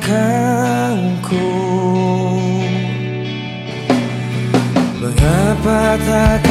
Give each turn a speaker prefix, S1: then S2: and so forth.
S1: belakangku Mengapa tak